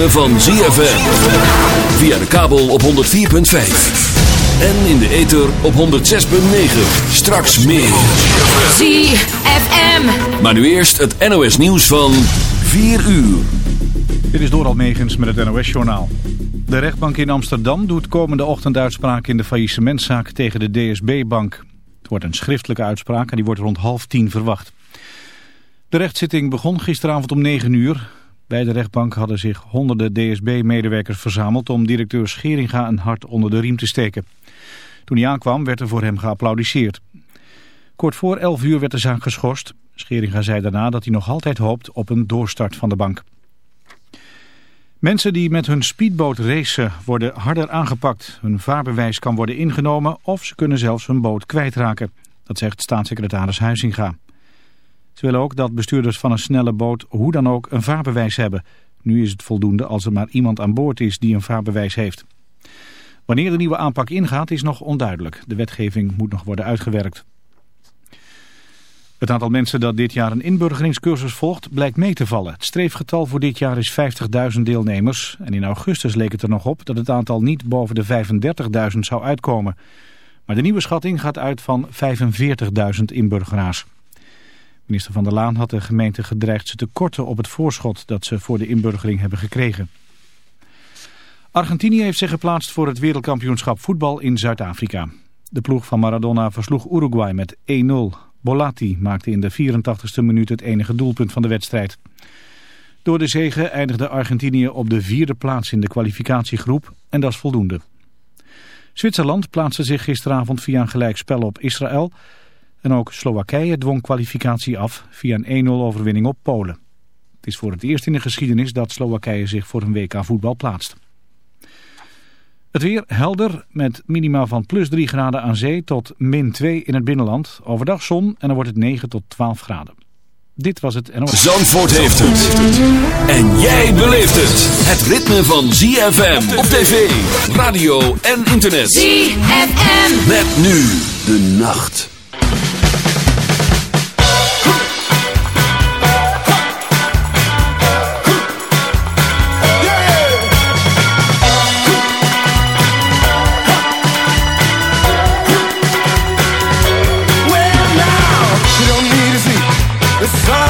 ritme van ZFM. Via de kabel op 104.5. En in de ether op 106.9. Straks meer. ZFM. Maar nu eerst het NOS nieuws van 4 uur. Dit is Doral Megens met het NOS-journaal. De rechtbank in Amsterdam doet komende ochtend uitspraak in de faillissementzaak tegen de DSB-bank. Het wordt een schriftelijke uitspraak en die wordt rond half tien verwacht. De rechtszitting begon gisteravond om 9 uur. Bij de rechtbank hadden zich honderden DSB-medewerkers verzameld om directeur Scheringa een hart onder de riem te steken. Toen hij aankwam werd er voor hem geapplaudisseerd. Kort voor 11 uur werd de zaak geschorst. Scheringa zei daarna dat hij nog altijd hoopt op een doorstart van de bank. Mensen die met hun speedboot racen worden harder aangepakt. Hun vaarbewijs kan worden ingenomen of ze kunnen zelfs hun boot kwijtraken. Dat zegt staatssecretaris Huizinga. Ze willen ook dat bestuurders van een snelle boot hoe dan ook een vaarbewijs hebben. Nu is het voldoende als er maar iemand aan boord is die een vaarbewijs heeft. Wanneer de nieuwe aanpak ingaat is nog onduidelijk. De wetgeving moet nog worden uitgewerkt. Het aantal mensen dat dit jaar een inburgeringscursus volgt blijkt mee te vallen. Het streefgetal voor dit jaar is 50.000 deelnemers. En in augustus leek het er nog op dat het aantal niet boven de 35.000 zou uitkomen. Maar de nieuwe schatting gaat uit van 45.000 inburgeraars. Minister Van der Laan had de gemeente gedreigd ze te korten op het voorschot dat ze voor de inburgering hebben gekregen. Argentinië heeft zich geplaatst voor het wereldkampioenschap voetbal in Zuid-Afrika. De ploeg van Maradona versloeg Uruguay met 1-0. Bolatti maakte in de 84ste minuut het enige doelpunt van de wedstrijd. Door de zege eindigde Argentinië op de vierde plaats in de kwalificatiegroep en dat is voldoende. Zwitserland plaatste zich gisteravond via een gelijkspel op Israël... En ook Slowakije dwong kwalificatie af via een 1-0 overwinning op Polen. Het is voor het eerst in de geschiedenis dat Slowakije zich voor een WK voetbal plaatst. Het weer helder met minima van plus 3 graden aan zee tot min 2 in het binnenland. Overdag zon en dan wordt het 9 tot 12 graden. Dit was het NOS. Zandvoort heeft het. En jij beleeft het. Het ritme van ZFM op tv, radio en internet. ZFM. Met nu de nacht. Sun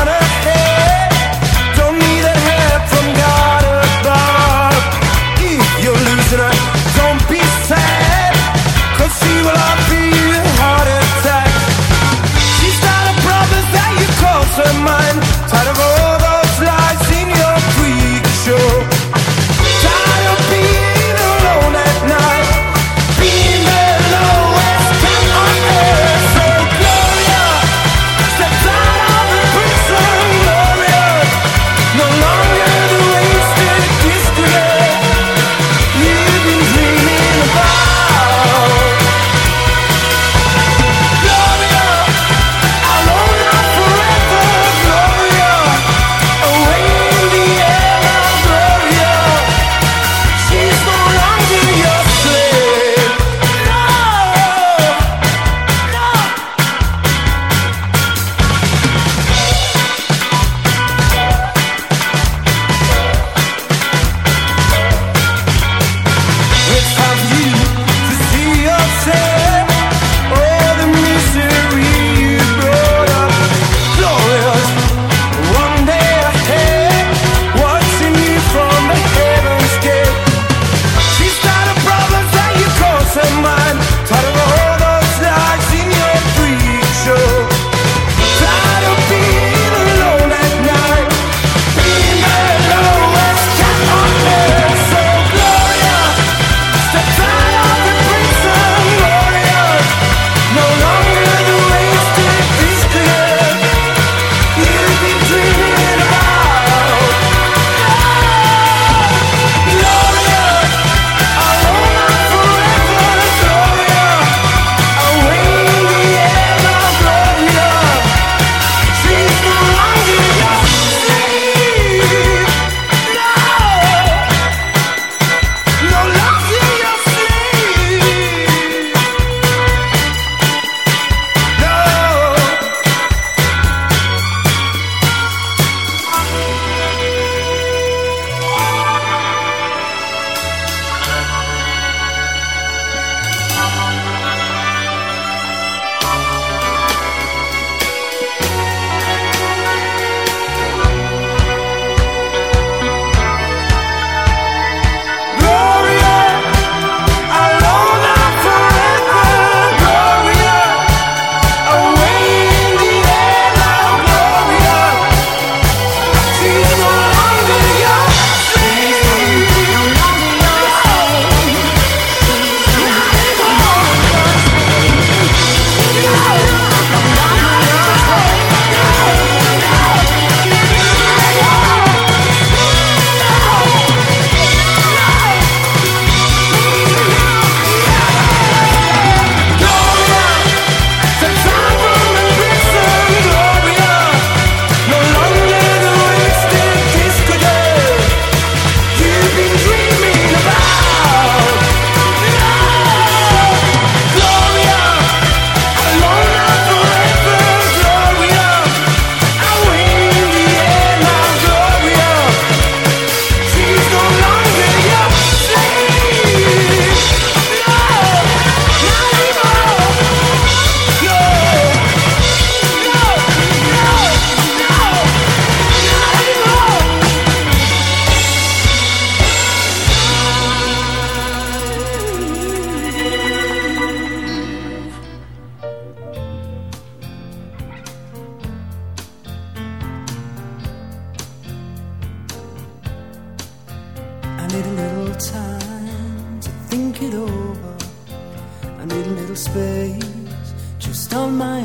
on my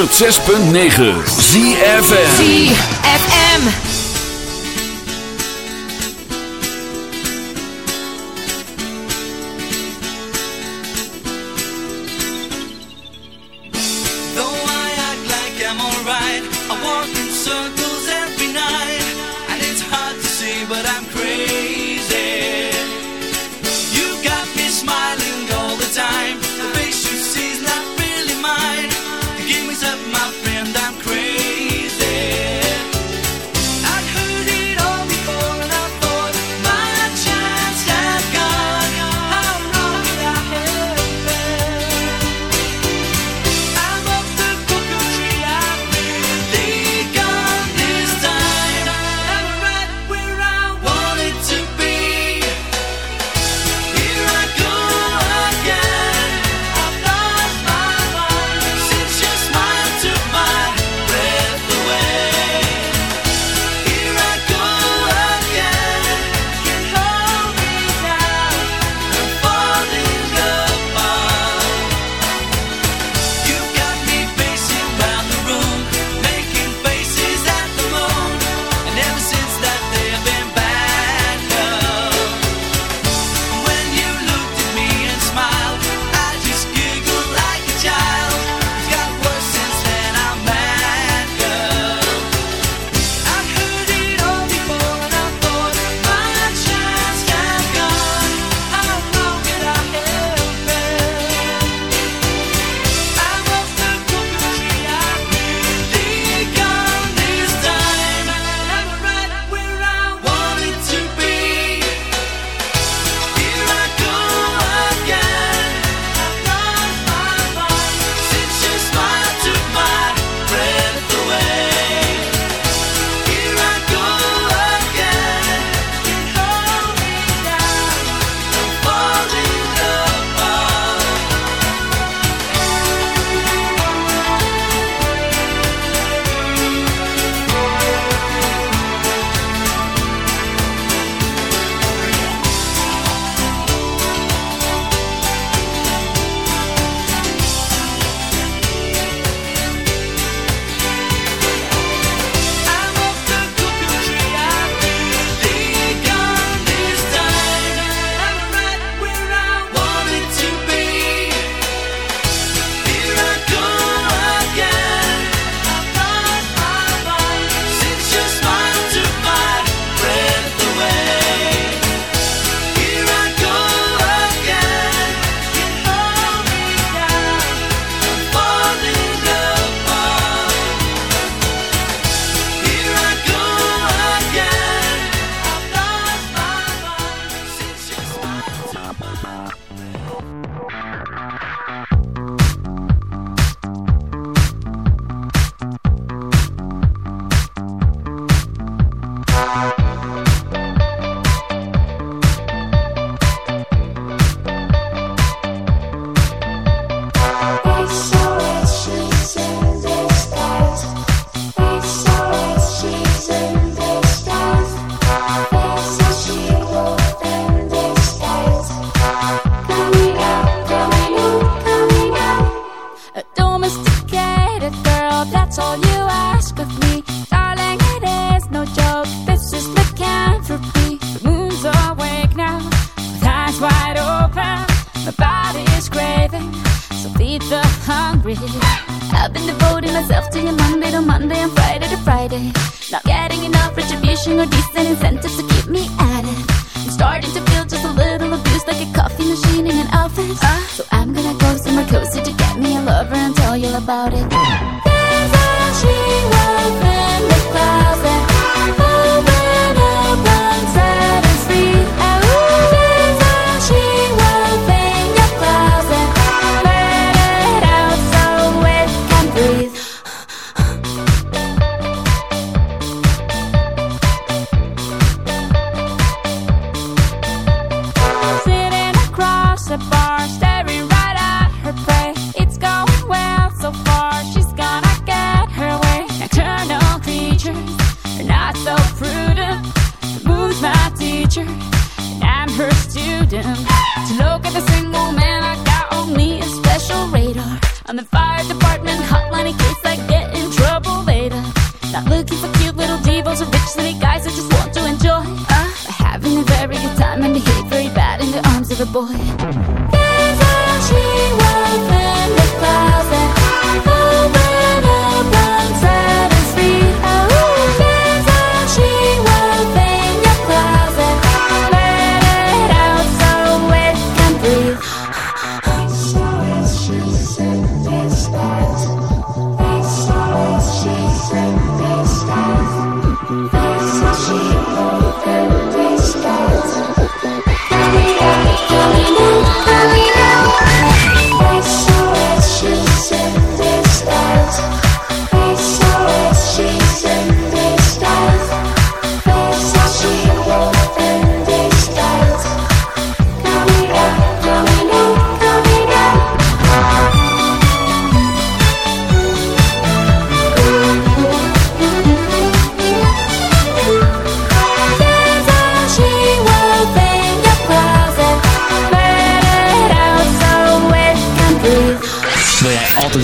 106.9 ZFM. About it.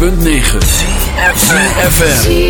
106.9 CFFM